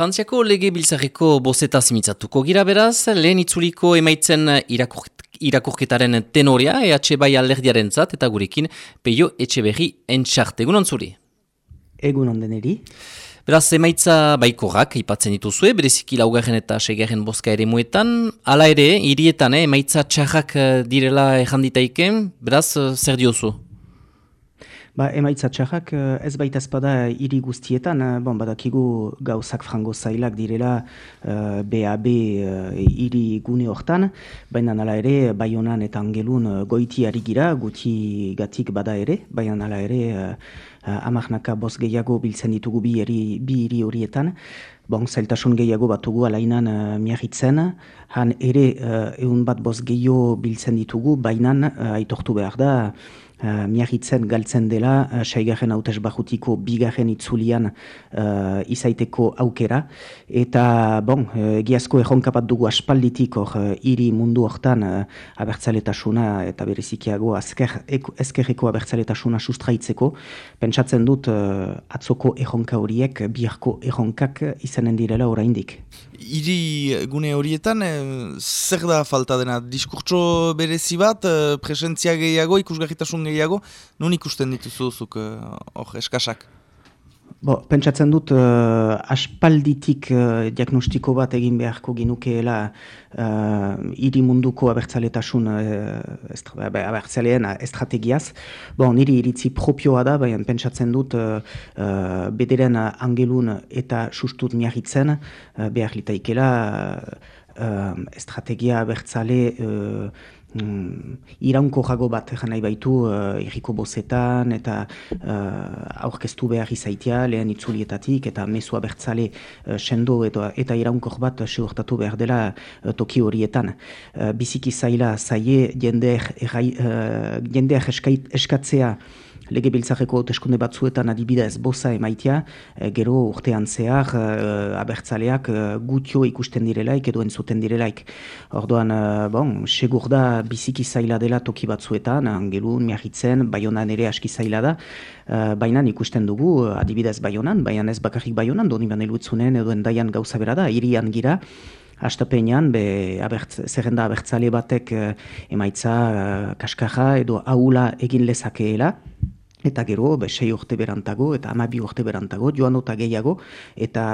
Frantziako lege biltzareko bozeta zimitzatuko gira beraz, lehen itzuliko emaitzen irakurketaren tenoria, EH bai alderdiaren zat, eta gurekin peio etxe berri entxart. Egun ontzuri? Egun ondeneri. Beraz, emaitza baikorrak ipatzen dituzue, bereziki laugarren eta segarren boska ere muetan. Hala ere, hirietan, eh, emaitza txarrak eh, direla erranditaiken, beraz, eh, zer diozu? Ba, emaitza txarrak ez baita ezpada hiri guztietan, bon, badakigu gauzak frango zailak direla uh, BAB hiri uh, gune hortan, baina nala ere, baionan eta angelun goiti gira, guti gatik bada ere, baina nala ere, uh, amarnaka boz gehiago biltzen ditugu bi, eri, bi hiri horietan. Bon, zailtasun gehiago batugu alainan uh, miagitzen, han ere uh, egun bat boz gehiago biltzen ditugu, bainan uh, aitortu behar da, uh, miagitzen galtzen dela, uh, saigarren hautez bajutiko bigarren itzulian uh, izaiteko aukera. Eta, bon, egiazko erronka bat dugu aspalditik hor hiri mundu hortan uh, abertzaletasuna eta berezikiago azker, ezkerreko abertzaletasuna sustraitzeko. Pentsatzen dut uh, atzoko erronka horiek, biharko erronkak izanen direla oraindik. Iri gune horietan, zer da falta dena? Diskurtso berezi bat, presentzia gehiago, ikusgarritasun gehiago, nun ikusten dituzu zuk uh, eskasak? Bo, pentsatzen dut, uh, aspalditik uh, diagnostiko bat egin beharko ginukeela uh, iri munduko abertzaletasun uh, estra, abertzaleen estrategiaz. Bo, niri iritzi propioa da, baina pentsatzen dut uh, uh, bederen angelun eta sustut miarritzen uh, behar litaikela uh, estrategia abertzale mm, iraunko jago bat egan nahi baitu uh, irriko bozetan eta uh, aurkeztu behar izaitia lehen itzulietatik eta mesua bertzale uh, sendo eta, eta iraunkor bat seurtatu behar dela uh, toki horietan. Uh, biziki zaila zaie jendeak, uh, jendeak eskatzea lege biltzareko teskunde batzuetan adibidez boza emaitia, e, gero urtean zehar e, abertzaleak e, gutio ikusten direlaik edo entzuten direlaik. Orduan, bon, segur da biziki zaila dela toki batzuetan, angelun, miahitzen, baionan ere aski zaila da, baina ikusten dugu adibidez baionan, baina ez bakarrik baionan, doni ban eluetzunen edo endaian gauza bera da, irian gira, Astapenean, be, abertz, zerrenda abertzale batek emaitza kaskaja edo aula egin lezakeela. Eta gero, be, sei urte berantago, eta amabi urte berantago, joan eta gehiago, eta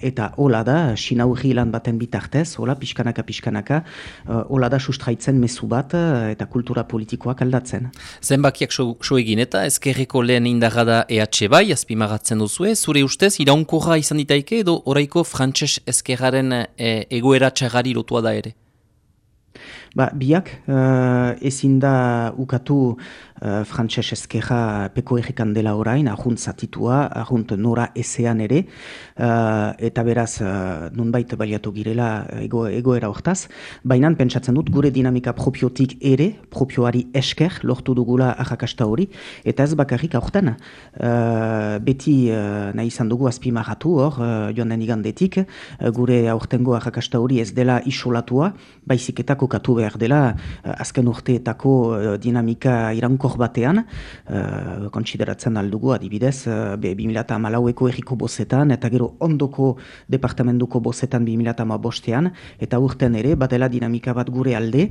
eta hola da, sinauhi lan baten bitartez, hola, pixkanaka, pixkanaka, uh, hola da sustraitzen mezu bat, uh, eta kultura politikoak aldatzen. Zenbakiak so, so egin eta ezkerreko lehen indarra da EH bai, azpimagatzen duzue, zure ustez, iraunkorra izan ditaike, edo oraiko frantses ezkerraren e, egoera txagari lotua da ere? Ba, biak, uh, ezin da ukatu uh, frantses ezkerra peko errekan dela orain, ahunt zatitua, ahunt nora ezean ere, uh, eta beraz, uh, nunbait baliatu girela ego, egoera hortaz, baina pentsatzen dut gure dinamika propiotik ere, propioari esker, lortu dugula ahakasta hori, eta ez bakarrik aurten, uh, beti uh, nahi izan dugu azpimarratu hor, uh, joan den igandetik, uh, gure aurtengo ahakasta hori ez dela isolatua, baizik eta kokatu behar dela uh, azken urteetako uh, dinamika irankor batean, uh, kontsideratzen aldugu adibidez, uh, be 2008ko erriko bozetan, eta gero ondoko departamentuko bozetan 2008an, eta urten ere, batela dinamika bat gure alde,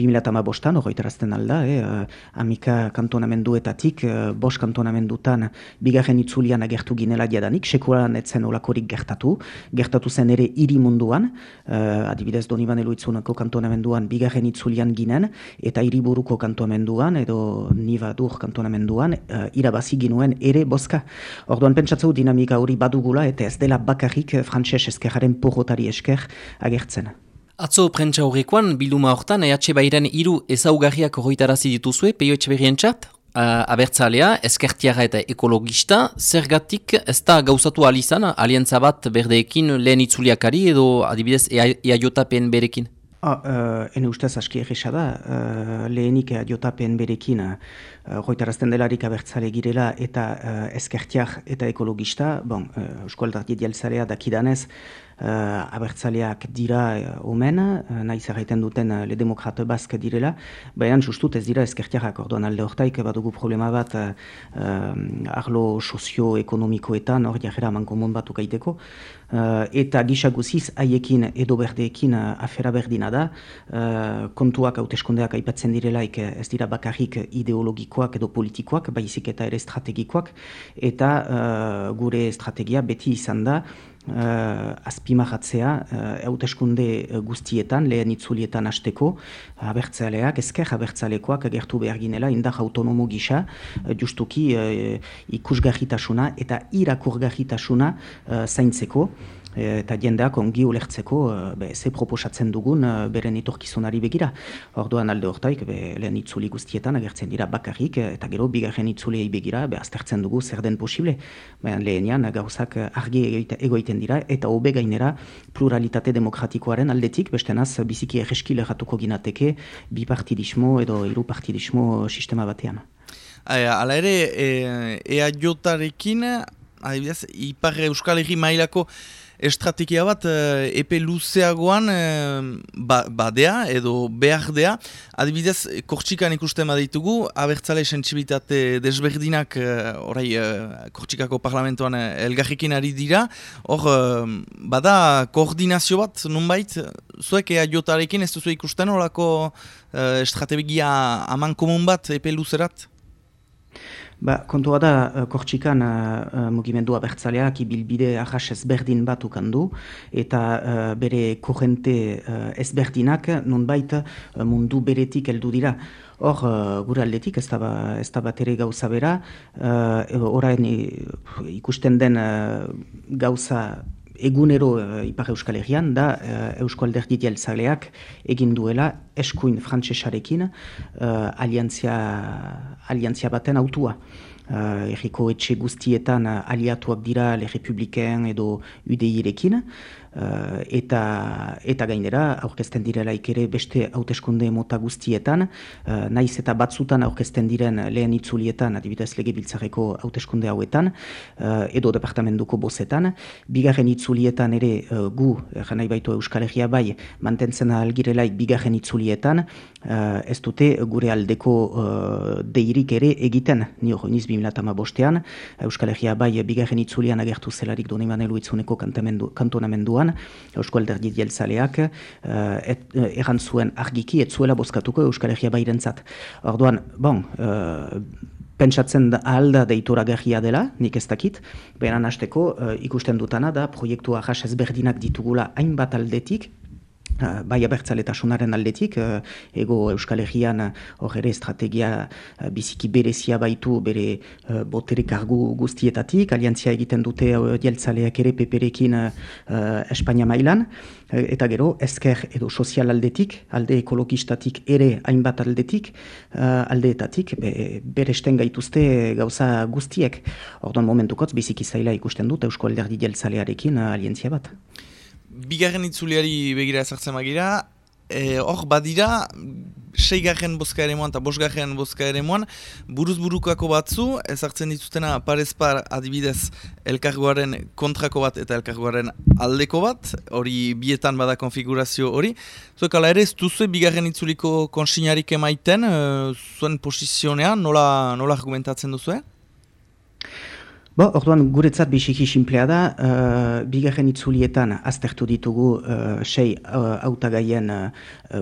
2008an, horretarazten alda, eh, amika kantonamenduetatik, uh, bos kantonamendutan, bigarren itzulian agertu ginela diadanik, sekulan etzen olakorik gertatu, gertatu zen ere hiri munduan, uh, adibidez Doniban Eluitzunako kantonamenduan, bigarren itzulian ginen, eta hiriburuko kantonamenduan, edo nibadur kantonamenduan, uh, irabazi ginuen ere boska. Orduan pentsatzeu dinamika hori badugula, eta ez dela bakarrik frantses eskerraren porrotari esker agertzen. Atzo prentsa horrekoan, bilduma hortan, EH Bairen hiru ezaugarriak horretarazi dituzue, peio etxe txat, uh, abertzalea, eskertiara eta ekologista, zergatik ez da gauzatu alizan, alientza bat berdeekin lehen itzuliakari edo adibidez eaiotapen berekin? Ah, uh, ene ustez aski egisa da, uh, lehenik jotapen berekin uh, goitarazten delarik abertzale girela eta uh, ezkertiak eta ekologista, bon, uh, Eusko Aldarti dialzarea dakidanez, abertzaleak dira omen, uh, nahi zerraiten duten uh, le demokrate bazk direla, baina justut ez dira ezkertiarrak, orduan alde hortaik badugu problema bat uh, arlo sozio-ekonomikoetan, hor jajera mankomon batu gaiteko, uh, eta gisa guziz haiekin edo berdeekin uh, afera berdina da, uh, kontuak hauteskondeak aipatzen direlaik ez dira bakarrik ideologikoak edo politikoak, baizik eta ere estrategikoak, eta uh, gure estrategia beti izan da, uh, azpimahatzea uh, hauteskunde guztietan, lehen itzulietan hasteko, abertzaleak, ezker abertzalekoak gertu behar ginela, indar autonomo gisa, justuki uh, ikusgarritasuna eta irakurgarritasuna uh, zaintzeko, eta jendeak ongi ulertzeko be, ze proposatzen dugun beren itorkizunari begira. Orduan alde hortaik, be, lehen itzuli guztietan agertzen dira bakarrik, eta gero bigarren itzulei begira, be, aztertzen dugu zer den posible. Baina lehenian gauzak argi egoiten dira, eta hobe gainera pluralitate demokratikoaren aldetik, beste naz, biziki erreski leratuko ginateke bipartidismo edo irupartidismo sistema batean. Hala ere, e, ea jotarekin, adibidez, Ipar Euskal Herri mailako estrategia bat uh, epe luzeagoan uh, badea edo behar dea. Adibidez, kortxikan ikusten baditugu, abertzale sensibilitate desberdinak uh, orai kortxikako parlamentoan elgarrikin ari dira. Hor, bada koordinazio bat, nunbait, zuek ea jotarekin ez duzu ikusten horako estrategia aman komun bat epe luzerat? Ba, kontua da, uh, Kortxikan uh, mugimendua bertzaleak ibilbide ahas ezberdin bat ukandu, eta bere korrente uh, ezberdinak nonbait uh, mundu beretik heldu dira. Hor, uh, gure aldetik, ez da, ba, ez da bat ere gauza bera, uh, orain ikusten den uh, gauza egunero uh, Ipar Euskal Herrian da uh, Eusko Alderdi Dieltzaleak egin duela eskuin frantsesarekin uh, aliantzia, aliantzia baten autua. Uh, erriko etxe guztietan uh, aliatuak dira Le Republiken edo UDI-rekin. Uh, eta eta gainera aurkezten direlaik ere beste hauteskunde mota guztietan. Uh, naiz eta batzutan aurkezten diren lehen itzulietan adibidez legebiltzareko hauteskunde hauetan uh, edo departamentuko bozetan. Bigarren itzulietan ere uh, gu nahi baitu Euskal Herria bai mantentzen algirelaik bigarren itzulietan uh, ez dute gure aldeko uh, deirik ere egiten ni hori niz bostean Euskal Herria bai bigarren itzulian agertu zelarik doni manelu itzuneko kantonamendua orduan, Eusko Alderdi Dielzaleak uh, erran zuen argiki, ez zuela bozkatuko Euskal Herria bairentzat. Orduan, bon, uh, pentsatzen da alda deitura gerria dela, nik ez dakit, beran hasteko uh, ikusten dutana da proiektua jas ezberdinak ditugula hainbat aldetik, Uh, bai abertzaletasunaren aldetik, uh, ego Euskal Herrian hor ere estrategia biziki berezia baitu bere botere kargu guztietatik, aliantzia egiten dute jeltzaleak ere peperekin uh, Espainia mailan, eta gero ezker edo sozial aldetik, alde ekologistatik ere hainbat aldetik, uh, aldeetatik be, beresten gaituzte gauza guztiek. Orduan momentukotz biziki zaila ikusten dut Eusko Alderdi jeltzalearekin uh, aliantzia bat bigarren itzuliari begira ezartzen magira, e, hor badira, seigarren boska ere moan eta bosgarren boska ere moan, buruz burukako batzu, ezartzen dituztena parezpar adibidez elkargoaren kontrako bat eta elkargoaren aldeko bat, hori bietan bada konfigurazio hori. Zuek ala ere, ez duzu bigarren itzuliko konsinarik emaiten, e, zuen posizionean, nola, nola argumentatzen duzu, Bo, orduan guretzat bisiki simplea da, uh, bigarren itzulietan aztertu ditugu uh, sei uh, autagaien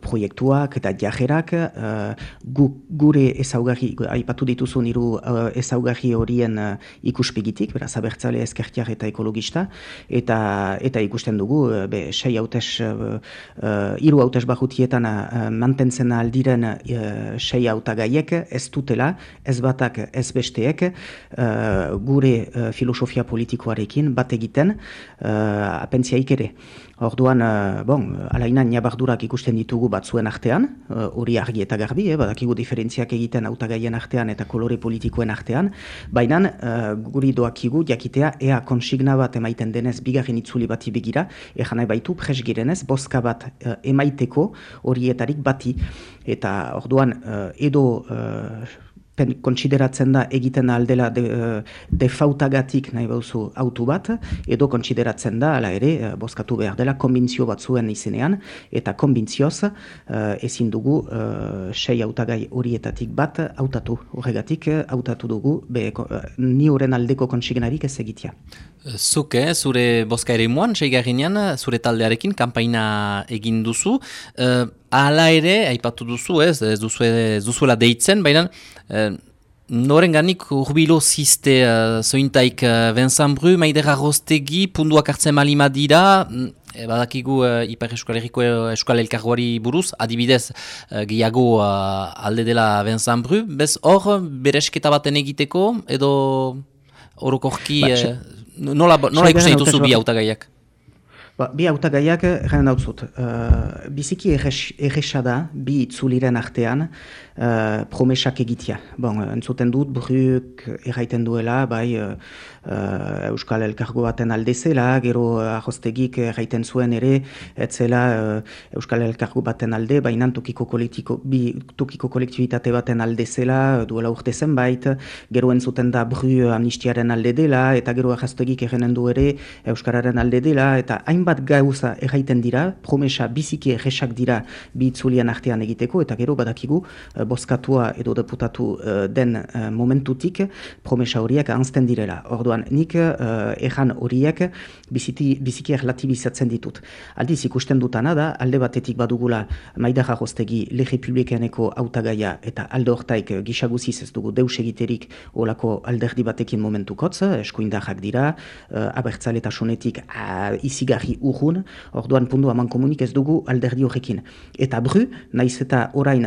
proiektuak eta jajerak, uh, gu, gure ezaugarri, aipatu dituzun iru uh, ezaugarri horien uh, ikuspegitik, beraz abertzale ezkertiar eta ekologista, eta eta ikusten dugu, uh, be, sei hautes, uh, iru hautes bahutietan uh, mantentzen aldiren uh, sei autagaiek ez dutela, ez batak ez besteek, uh, gure uh, filosofia politikoarekin bat egiten uh, apentziaik ere. Orduan, uh, bon, alaina nabardurak ikusten ditugu batzuen artean, hori uh, argi eta garbi, eh, badakigu diferentziak egiten autagaien artean eta kolore politikoen artean, baina uh, guri doakigu jakitea ea konsigna bat emaiten denez bigarren itzuli bati begira, ejan nahi baitu presgirenez, boska bat uh, emaiteko horietarik bati. Eta orduan, uh, edo kontsideratzen da egiten aldela de, defautagatik nahi bauzu autu bat, edo kontsideratzen da, ala ere, uh, bozkatu behar dela, konbintzio bat zuen izenean, eta konbintzioz uh, ezin dugu uh, sei autagai horietatik bat hautatu. Horregatik, hautatu dugu, be, uh, ni horren aldeko kontsignarik ez egitea. Zuk, eh, zure boska ere muan, zure taldearekin, kampaina egin duzu. Uh, ala ere, aipatu duzu, ez, ez, duzu, ez duzuela deitzen, baina uh, noren ganik urbilo ziste uh, zointaik uh, Vincent Bru, maidera rostegi, punduak hartzen malima dira, E, badakigu uh, Ipar Euskal Herriko Euskal Elkargoari buruz, adibidez uh, gehiago uh, alde dela Vincent Bru, bez hor beresketa baten egiteko, edo orokorki... Ba, nola, nola ikusten dituzu bi autagaiak? Ba, bi autagaiak garen dautzut. Uh, biziki erresa da, bi itzuliren artean, uh, promesak egitea. Bon, entzuten dut, bruk erraiten duela, bai, uh, Euskal Elkargo baten aldezela, gero ahostegik erraiten zuen ere, etzela uh, Euskal Elkargo baten alde, baina tukiko, bi, tukiko kolektibitate baten aldezela, duela urte zenbait, gero entzuten da bru amnistiaren alde dela, eta gero ahostegik errenen du ere Euskararen alde dela, eta hainbat gauza erraiten dira, promesa biziki erresak dira bi itzulian artean egiteko, eta gero badakigu boskatua edo deputatu uh, den uh, momentutik promesa horiek anzten direla. Orduan, nik uh, ejan horiek biziti, biziki erlatibizatzen ditut. Aldiz ikusten dutana da, alde batetik badugula maida jarroztegi le republikaneko autagaia eta alde hortaik gisaguziz ez dugu deus egiterik olako alderdi batekin momentukotz, eskuindahak dira, uh, abertzaletasunetik uh, izigarri urhun, orduan pundu aman komunik ez dugu alderdi horrekin. Eta bru, naiz eta orain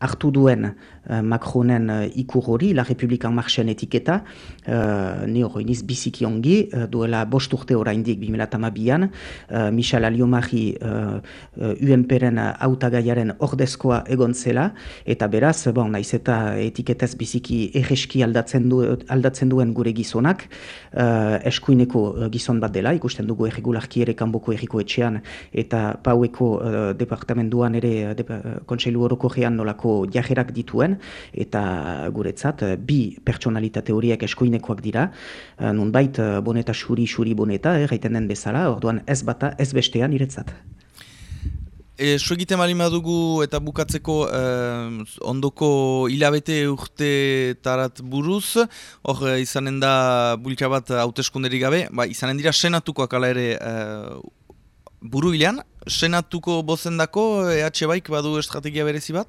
hartu duen uh, Macronen uh, ikur hori, La Republikan Marxen etiketa, uh, ni hori niz biziki ongi, uh, duela bost urte oraindik 2008an, uh, Michel Aliomari uh, UNP-ren autagaiaren ordezkoa egon zela, eta beraz, bon, naiz eta etiketez biziki egeski aldatzen, du, aldatzen duen gure gizonak, uh, eskuineko gizon bat dela, ikusten dugu erregularki ere kanboko erriko etxean, eta paueko uh, departamentuan ere, de, kontseilu horoko nolako jajerak dituen, eta guretzat, eh, bi pertsonalitate horiek eskoinekoak dira, eh, nunbait eh, boneta xuri, xuri boneta, erraiten den bezala, orduan ez bata, ez bestean iretzat. E, Suegite malima dugu eta bukatzeko ondoko hilabete urte tarat buruz, hor izanen da bultza bat hauteskunderi gabe, ba, izanen dira senatukoak ala ere e, buru hilean, senatuko bozendako EH Baik badu estrategia berezi bat?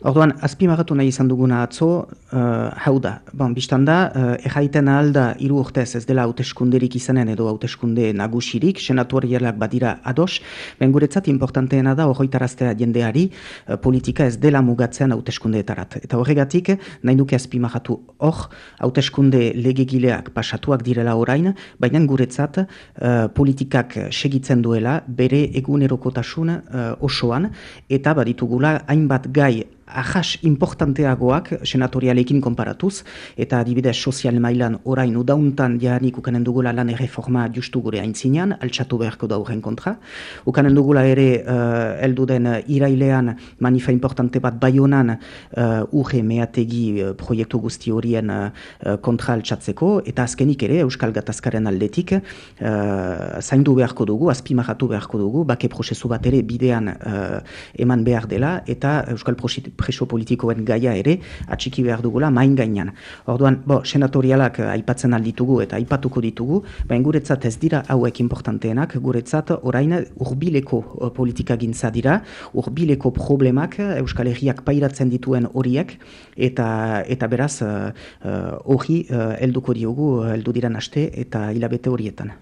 Orduan, azpimagatu nahi izan duguna atzo, uh, hau da, bon, biztan da, uh, erraiten ahal da iru urtez ez dela hauteskunderik izanen edo hauteskunde nagusirik, senatuarialak badira ados, ben guretzat importanteena da horretaraztea jendeari uh, politika ez dela mugatzen hauteskundeetarat. Eta horregatik, nahi nuke azpimagatu hor, hauteskunde legegileak pasatuak direla orain, baina guretzat uh, politikak segitzen duela bere egunerokotasun uh, osoan, eta baditugula hainbat gai ahas importanteagoak senatorialekin konparatuz, eta adibidez sozial mailan orain udauntan jahanik ukanen dugula lan erreforma justu gure haintzinean, altxatu beharko da horren kontra. Ukanen dugula ere uh, eldu den irailean manifa importante bat baionan uh, urre meategi uh, proiektu guzti horien uh, kontra altxatzeko, eta azkenik ere Euskal Gatazkaren aldetik uh, zaindu beharko dugu, azpimahatu beharko dugu, bake prozesu bat ere bidean uh, eman behar dela, eta Euskal preso politikoen gaia ere atxiki behar dugula main gainan. Orduan, bo, senatorialak aipatzen alditugu eta aipatuko ditugu, baina guretzat ez dira hauek importanteenak, guretzat orain urbileko uh, politika gintza dira, urbileko problemak Euskal Herriak pairatzen dituen horiek, eta eta beraz hori uh, uh, elduko diogu, eldu diran aste eta hilabete horietan.